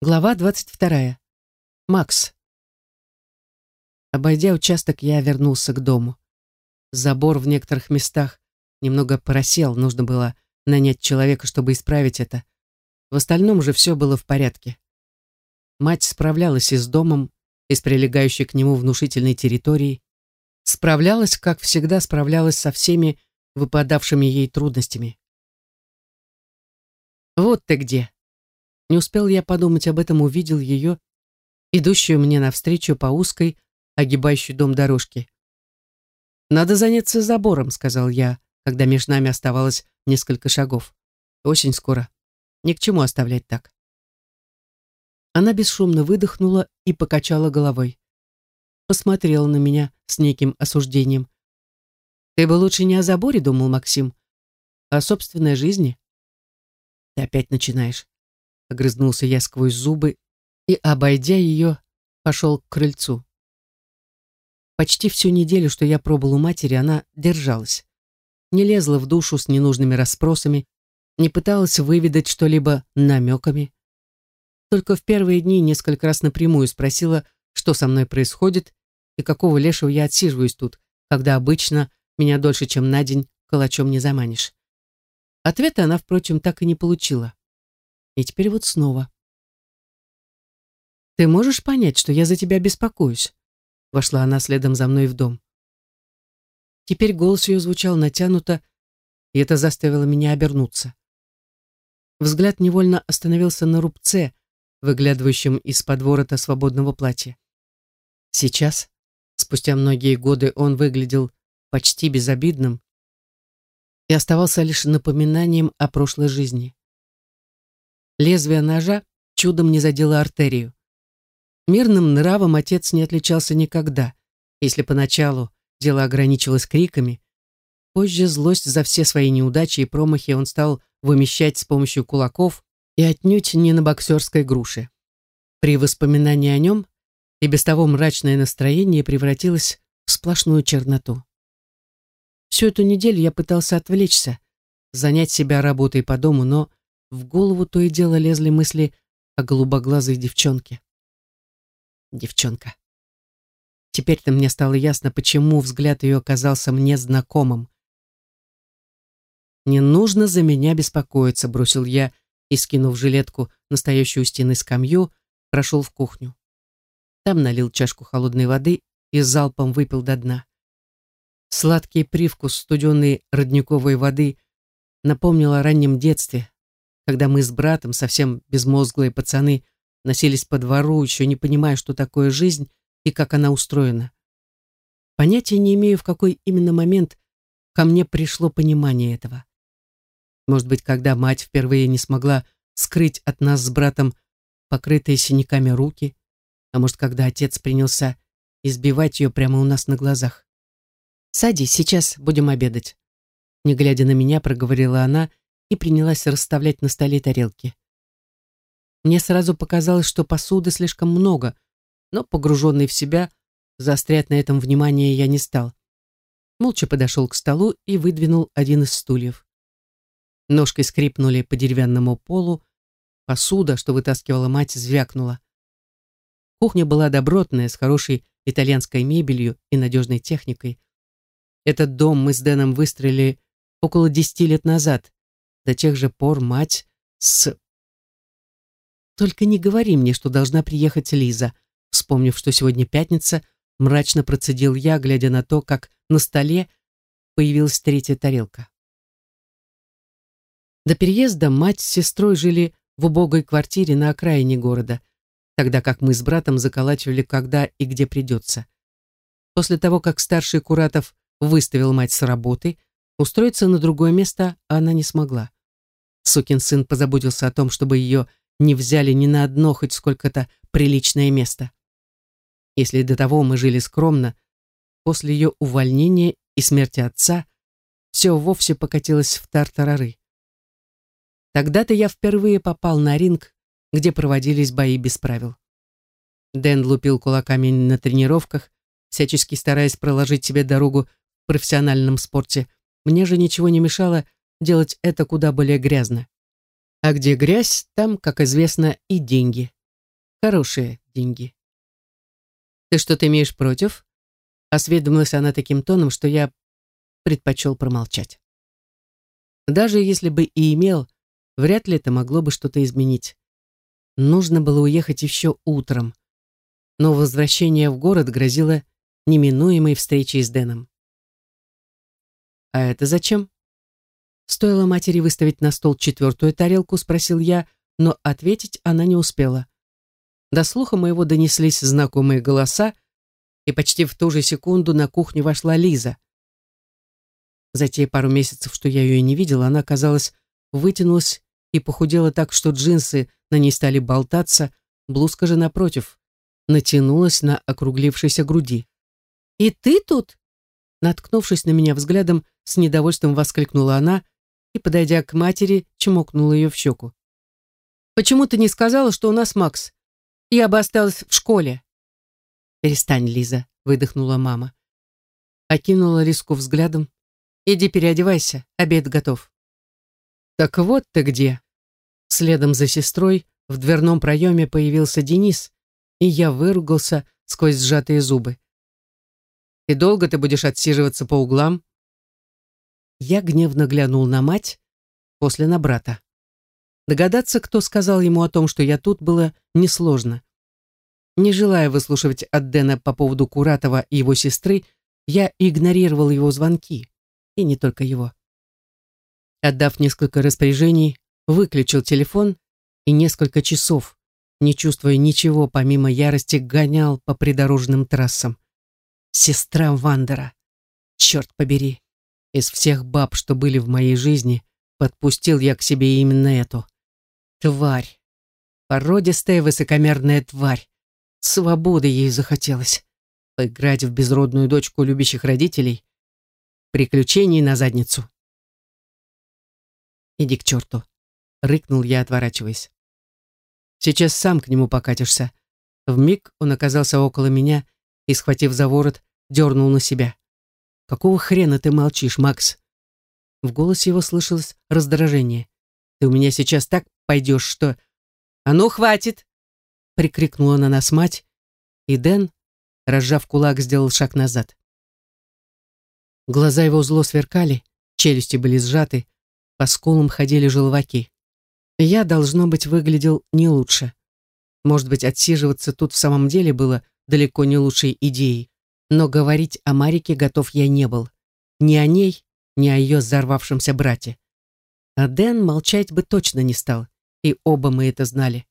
Глава 22. Макс. Обойдя участок, я вернулся к дому. Забор в некоторых местах немного просел, нужно было нанять человека, чтобы исправить это. В остальном же все было в порядке. Мать справлялась и с домом, и с прилегающей к нему внушительной территорией. Справлялась, как всегда, справлялась со всеми выпадавшими ей трудностями. «Вот ты где!» Не успел я подумать об этом, увидел ее, идущую мне навстречу по узкой, огибающей дом дорожке. «Надо заняться забором», — сказал я, когда между нами оставалось несколько шагов. «Осень скоро. Ни к чему оставлять так». Она бесшумно выдохнула и покачала головой. Посмотрела на меня с неким осуждением. «Ты бы лучше не о заборе думал, Максим, а о собственной жизни». «Ты опять начинаешь. Огрызнулся я сквозь зубы и, обойдя ее, пошел к крыльцу. Почти всю неделю, что я пробыл у матери, она держалась. Не лезла в душу с ненужными расспросами, не пыталась выведать что-либо намеками. Только в первые дни несколько раз напрямую спросила, что со мной происходит и какого лешего я отсиживаюсь тут, когда обычно меня дольше, чем на день, калачом не заманишь. Ответа она, впрочем, так и не получила. И теперь вот снова. «Ты можешь понять, что я за тебя беспокоюсь?» Вошла она следом за мной в дом. Теперь голос ее звучал натянуто, и это заставило меня обернуться. Взгляд невольно остановился на рубце, выглядывающем из-под ворота свободного платья. Сейчас, спустя многие годы, он выглядел почти безобидным и оставался лишь напоминанием о прошлой жизни. Лезвие ножа чудом не задело артерию. Мирным нравом отец не отличался никогда. Если поначалу дело ограничивалось криками, позже злость за все свои неудачи и промахи он стал вымещать с помощью кулаков и отнюдь не на боксерской груше. При воспоминании о нем и без того мрачное настроение превратилось в сплошную черноту. Всю эту неделю я пытался отвлечься, занять себя работой по дому, но в голову то и дело лезли мысли о голубоглазой девчонке. Девчонка. Теперь-то мне стало ясно, почему взгляд ее оказался мне знакомым. «Не нужно за меня беспокоиться», — бросил я и, скинув жилетку, настоящую стены скамью, прошел в кухню. Там налил чашку холодной воды и залпом выпил до дна. Сладкий привкус студенной родниковой воды напомнил о раннем детстве, когда мы с братом, совсем безмозглые пацаны, носились по двору, еще не понимая, что такое жизнь и как она устроена. Понятия не имею, в какой именно момент ко мне пришло понимание этого. Может быть, когда мать впервые не смогла скрыть от нас с братом покрытые синяками руки, а может, когда отец принялся избивать ее прямо у нас на глазах. «Садись, сейчас будем обедать», — не глядя на меня, проговорила она и принялась расставлять на столе тарелки. Мне сразу показалось, что посуды слишком много, но, погруженный в себя, заострять на этом внимание я не стал. Молча подошел к столу и выдвинул один из стульев. Ножки скрипнули по деревянному полу, посуда, что вытаскивала мать, звякнула. Кухня была добротная, с хорошей итальянской мебелью и надежной техникой. Этот дом мы с Дэном выстроили около десяти лет назад, до тех же пор мать с... Только не говори мне, что должна приехать Лиза. Вспомнив, что сегодня пятница, мрачно процедил я, глядя на то, как на столе появилась третья тарелка. До переезда мать с сестрой жили в убогой квартире на окраине города, тогда как мы с братом заколачивали когда и где придется. После того, как старший Куратов выставил мать с работы, устроиться на другое место она не смогла. Сукин сын позаботился о том, чтобы ее не взяли ни на одно хоть сколько-то приличное место. Если до того мы жили скромно, после ее увольнения и смерти отца все вовсе покатилось в тартарары. Тогда-то я впервые попал на ринг, где проводились бои без правил. Дэн лупил кулаками на тренировках, всячески стараясь проложить себе дорогу в профессиональном спорте. Мне же ничего не мешало делать это куда более грязно. А где грязь, там, как известно, и деньги. Хорошие деньги. Ты что-то имеешь против? Осведомилась она таким тоном, что я предпочел промолчать. Даже если бы и имел, вряд ли это могло бы что-то изменить. Нужно было уехать еще утром. Но возвращение в город грозило неминуемой встречей с Дэном. «А это зачем?» Стоило матери выставить на стол четвертую тарелку, спросил я, но ответить она не успела. До слуха моего донеслись знакомые голоса, и почти в ту же секунду на кухню вошла Лиза. За те пару месяцев, что я ее не видела, она, казалось, вытянулась и похудела так, что джинсы на ней стали болтаться, блузка же, напротив, натянулась на округлившейся груди. «И ты тут?» Наткнувшись на меня взглядом, с недовольством воскликнула она и, подойдя к матери, чмокнула ее в щеку. «Почему ты не сказала, что у нас Макс? Я бы осталась в школе». «Перестань, Лиза», — выдохнула мама. Окинула риску взглядом. «Иди переодевайся, обед готов». «Так вот ты где!» Следом за сестрой в дверном проеме появился Денис, и я выругался сквозь сжатые зубы. «И долго ты будешь отсиживаться по углам?» Я гневно глянул на мать, после на брата. Догадаться, кто сказал ему о том, что я тут, было несложно. Не желая выслушивать от Дэна по поводу Куратова и его сестры, я игнорировал его звонки, и не только его. Отдав несколько распоряжений, выключил телефон и несколько часов, не чувствуя ничего помимо ярости, гонял по придорожным трассам. Сестра Вандера. Черт побери. Из всех баб, что были в моей жизни, подпустил я к себе именно эту. Тварь. Породистая высокомерная тварь. Свободы ей захотелось. Поиграть в безродную дочку любящих родителей. Приключений на задницу. Иди к черту. Рыкнул я, отворачиваясь. Сейчас сам к нему покатишься. Вмиг он оказался около меня и, схватив за ворот, дернул на себя. «Какого хрена ты молчишь, Макс?» В голосе его слышалось раздражение. Ты у меня сейчас так пойдешь, что... А ну, хватит! Прикрикнула на нас мать, и Дэн, разжав кулак, сделал шаг назад. Глаза его зло сверкали, челюсти были сжаты, по скулам ходили желваки. Я, должно быть, выглядел не лучше. Может быть, отсиживаться тут в самом деле было далеко не лучшей идеей, но говорить о Марике готов я не был. Ни о ней, ни о ее взорвавшемся брате. А Дэн молчать бы точно не стал, и оба мы это знали.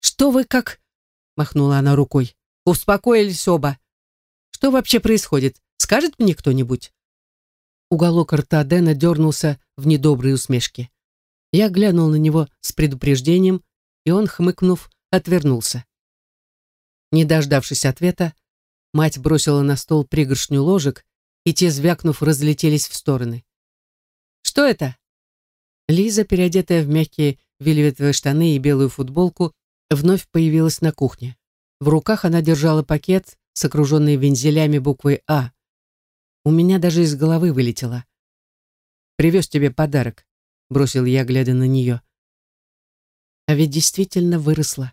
«Что вы как...» — махнула она рукой. «Успокоились оба. Что вообще происходит? Скажет мне кто-нибудь?» Уголок рта Дэна дернулся в недоброй усмешке. Я глянул на него с предупреждением, и он, хмыкнув, отвернулся. Не дождавшись ответа, мать бросила на стол пригоршню ложек, и те, звякнув, разлетелись в стороны. Что это?» Лиза, переодетая в мягкие вельветовые штаны и белую футболку, вновь появилась на кухне. В руках она держала пакет с окруженной вензелями буквой «А». У меня даже из головы вылетело. «Привез тебе подарок», — бросил я, глядя на нее. А ведь действительно выросла.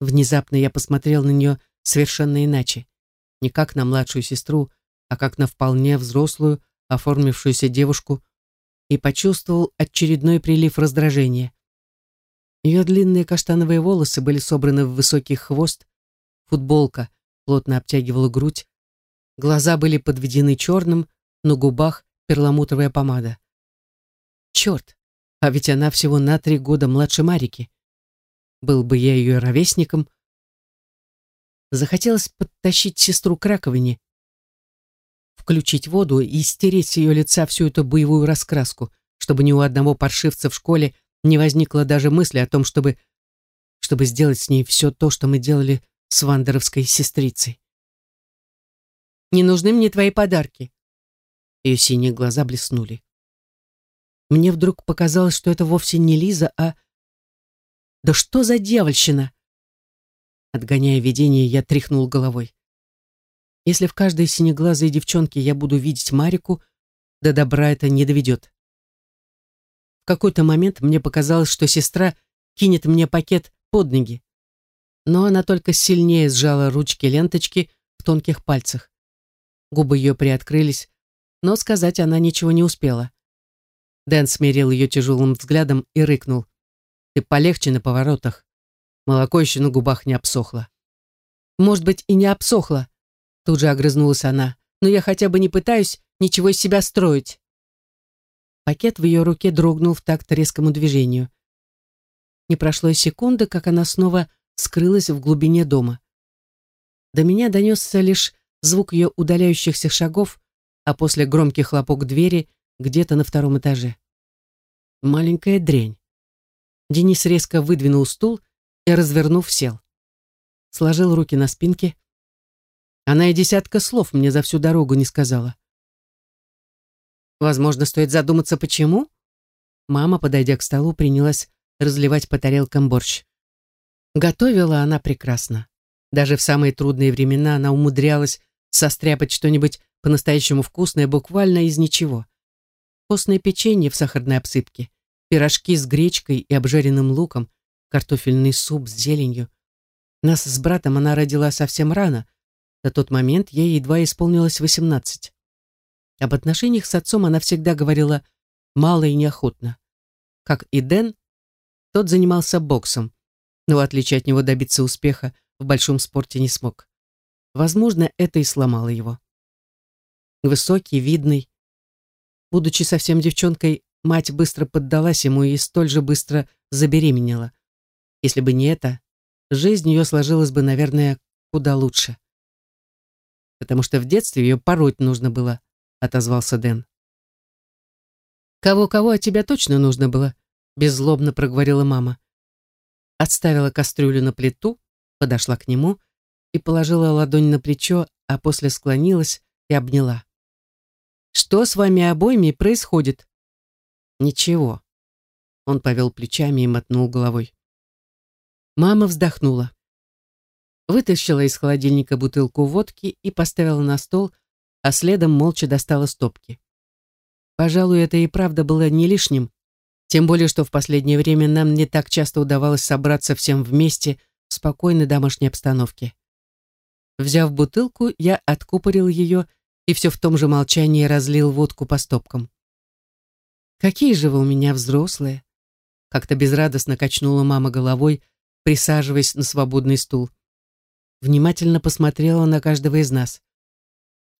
Внезапно я посмотрел на нее совершенно иначе. Не как на младшую сестру, а как на вполне взрослую, оформившуюся девушку, и почувствовал очередной прилив раздражения. Ее длинные каштановые волосы были собраны в высокий хвост, футболка плотно обтягивала грудь, глаза были подведены черным, на губах перламутровая помада. Черт, а ведь она всего на три года младше Марики. Был бы я ее ровесником. Захотелось подтащить сестру к раковине включить воду и стереть с ее лица всю эту боевую раскраску, чтобы ни у одного паршивца в школе не возникло даже мысли о том, чтобы, чтобы сделать с ней все то, что мы делали с вандеровской сестрицей. «Не нужны мне твои подарки». Ее синие глаза блеснули. Мне вдруг показалось, что это вовсе не Лиза, а... Да что за дьявольщина? Отгоняя видение, я тряхнул головой. Если в каждой синеглазой девчонке я буду видеть Марику, до добра это не доведет. В какой-то момент мне показалось, что сестра кинет мне пакет под ноги. Но она только сильнее сжала ручки ленточки в тонких пальцах. Губы ее приоткрылись, но сказать она ничего не успела. Дэн смирил ее тяжелым взглядом и рыкнул. «Ты полегче на поворотах. Молоко еще на губах не обсохло». «Может быть, и не обсохло», — тут же огрызнулась она, «но я хотя бы не пытаюсь ничего из себя строить». Пакет в ее руке дрогнул в такт резкому движению. Не прошло и секунды, как она снова скрылась в глубине дома. До меня донесся лишь звук ее удаляющихся шагов, а после громкий хлопок двери где-то на втором этаже. Маленькая дрянь. Денис резко выдвинул стул и, развернув, сел. Сложил руки на спинке. Она и десятка слов мне за всю дорогу не сказала. Возможно, стоит задуматься, почему? Мама, подойдя к столу, принялась разливать по тарелкам борщ. Готовила она прекрасно. Даже в самые трудные времена она умудрялась состряпать что-нибудь по-настоящему вкусное буквально из ничего. Постное печенье в сахарной обсыпке, пирожки с гречкой и обжаренным луком, картофельный суп с зеленью. Нас с братом она родила совсем рано. На тот момент ей едва исполнилось восемнадцать. Об отношениях с отцом она всегда говорила мало и неохотно. Как и Дэн, тот занимался боксом, но в отличие от него добиться успеха в большом спорте не смог. Возможно, это и сломало его. Высокий, видный. Будучи совсем девчонкой, мать быстро поддалась ему и столь же быстро забеременела. Если бы не это, жизнь ее сложилась бы, наверное, куда лучше. Потому что в детстве ее пороть нужно было, отозвался Дэн. «Кого-кого, а тебя точно нужно было», беззлобно проговорила мама. Отставила кастрюлю на плиту, подошла к нему и положила ладонь на плечо, а после склонилась и обняла. «Что с вами обоими происходит?» «Ничего». Он повел плечами и мотнул головой. Мама вздохнула. Вытащила из холодильника бутылку водки и поставила на стол, а следом молча достала стопки. Пожалуй, это и правда было не лишним, тем более, что в последнее время нам не так часто удавалось собраться всем вместе в спокойной домашней обстановке. Взяв бутылку, я откупорил ее и все в том же молчании разлил водку по стопкам. «Какие же вы у меня взрослые!» Как-то безрадостно качнула мама головой, присаживаясь на свободный стул. Внимательно посмотрела на каждого из нас.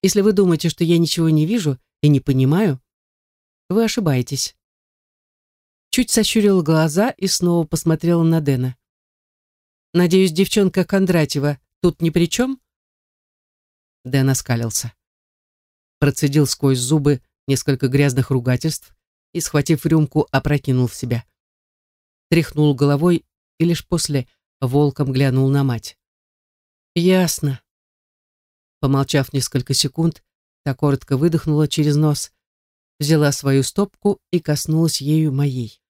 «Если вы думаете, что я ничего не вижу и не понимаю, вы ошибаетесь». Чуть сощурила глаза и снова посмотрела на Дэна. «Надеюсь, девчонка Кондратьева тут ни при чем?» Дэн оскалился. Процедил сквозь зубы несколько грязных ругательств и, схватив рюмку, опрокинул в себя. Тряхнул головой и лишь после волком глянул на мать. «Ясно». Помолчав несколько секунд, та коротко выдохнула через нос, взяла свою стопку и коснулась ею моей.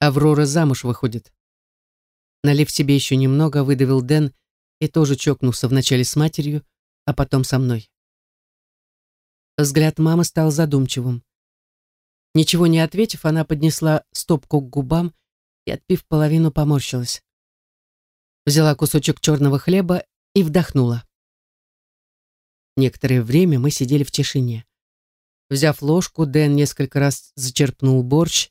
Аврора замуж выходит. Налив себе еще немного, выдавил Дэн и тоже чокнулся вначале с матерью, а потом со мной. Взгляд мамы стал задумчивым. Ничего не ответив, она поднесла стопку к губам и, отпив половину, поморщилась. Взяла кусочек черного хлеба и вдохнула. Некоторое время мы сидели в тишине. Взяв ложку, Дэн несколько раз зачерпнул борщ,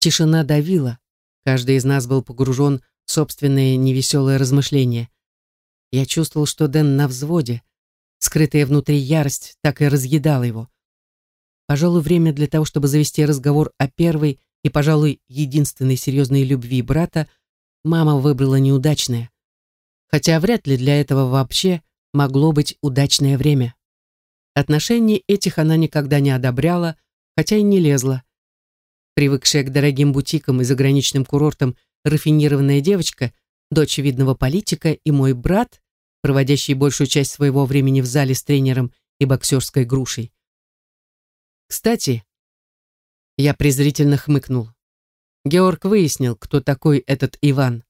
Тишина давила. Каждый из нас был погружен в собственные невеселые размышления. Я чувствовал, что Дэн на взводе. Скрытая внутри ярость так и разъедала его. Пожалуй, время для того, чтобы завести разговор о первой и, пожалуй, единственной серьезной любви брата, мама выбрала неудачное. Хотя вряд ли для этого вообще могло быть удачное время. Отношений этих она никогда не одобряла, хотя и не лезла. Привыкшая к дорогим бутикам и заграничным курортам рафинированная девочка, дочь видного политика и мой брат, проводящий большую часть своего времени в зале с тренером и боксерской грушей. Кстати, я презрительно хмыкнул. Георг выяснил, кто такой этот Иван.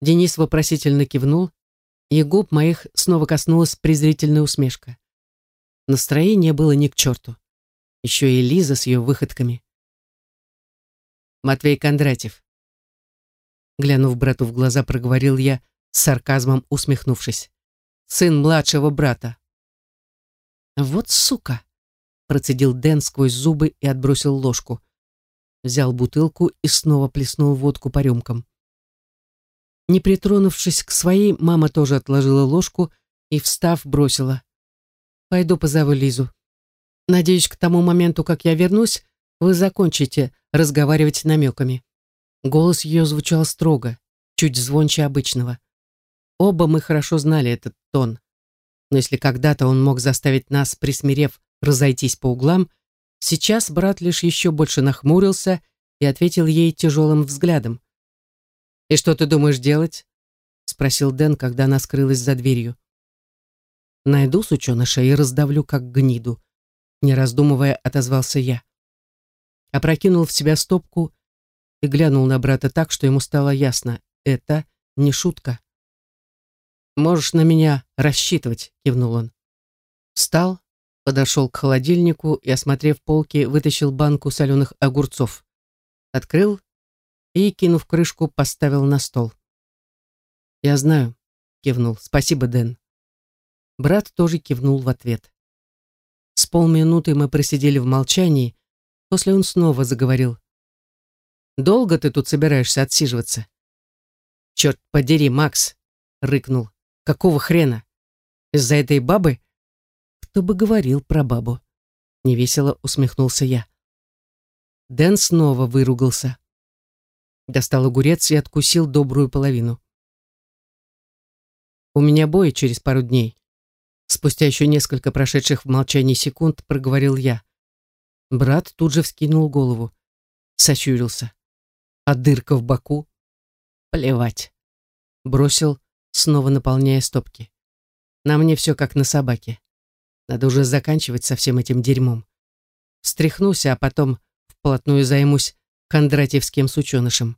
Денис вопросительно кивнул, и губ моих снова коснулась презрительная усмешка. Настроение было ни к черту. Еще и Лиза с ее выходками. Матвей Кондратьев. Глянув брату в глаза, проговорил я, с сарказмом усмехнувшись. «Сын младшего брата». «Вот сука!» Процедил Дэн сквозь зубы и отбросил ложку. Взял бутылку и снова плеснул водку по рюмкам. Не притронувшись к своей, мама тоже отложила ложку и, встав, бросила. «Пойду позову Лизу. Надеюсь, к тому моменту, как я вернусь, вы закончите разговаривать намеками». Голос ее звучал строго, чуть звонче обычного. Оба мы хорошо знали этот тон. Но если когда-то он мог заставить нас, присмирев, разойтись по углам, сейчас брат лишь еще больше нахмурился и ответил ей тяжелым взглядом. «И что ты думаешь делать?» — спросил Дэн, когда она скрылась за дверью. «Найду сученыша и раздавлю, как гниду», — не раздумывая, отозвался я. Опрокинул в себя стопку и глянул на брата так, что ему стало ясно — это не шутка. «Можешь на меня рассчитывать», — кивнул он. Встал, подошел к холодильнику и, осмотрев полки, вытащил банку соленых огурцов. Открыл и, кинув крышку, поставил на стол. «Я знаю», — кивнул. «Спасибо, Дэн». Брат тоже кивнул в ответ. С полминуты мы просидели в молчании, после он снова заговорил. «Долго ты тут собираешься отсиживаться?» «Черт подери, Макс!» — рыкнул. «Какого хрена? Из-за этой бабы?» Кто бы говорил про бабу. Невесело усмехнулся я. Дэн снова выругался. Достал огурец и откусил добрую половину. «У меня бой через пару дней». Спустя еще несколько прошедших в молчании секунд проговорил я. Брат тут же вскинул голову. Сощурился. А дырка в боку? Плевать. Бросил, снова наполняя стопки. На мне все как на собаке. Надо уже заканчивать со всем этим дерьмом. Встряхнусь, а потом вплотную займусь кондратьевским сученышем.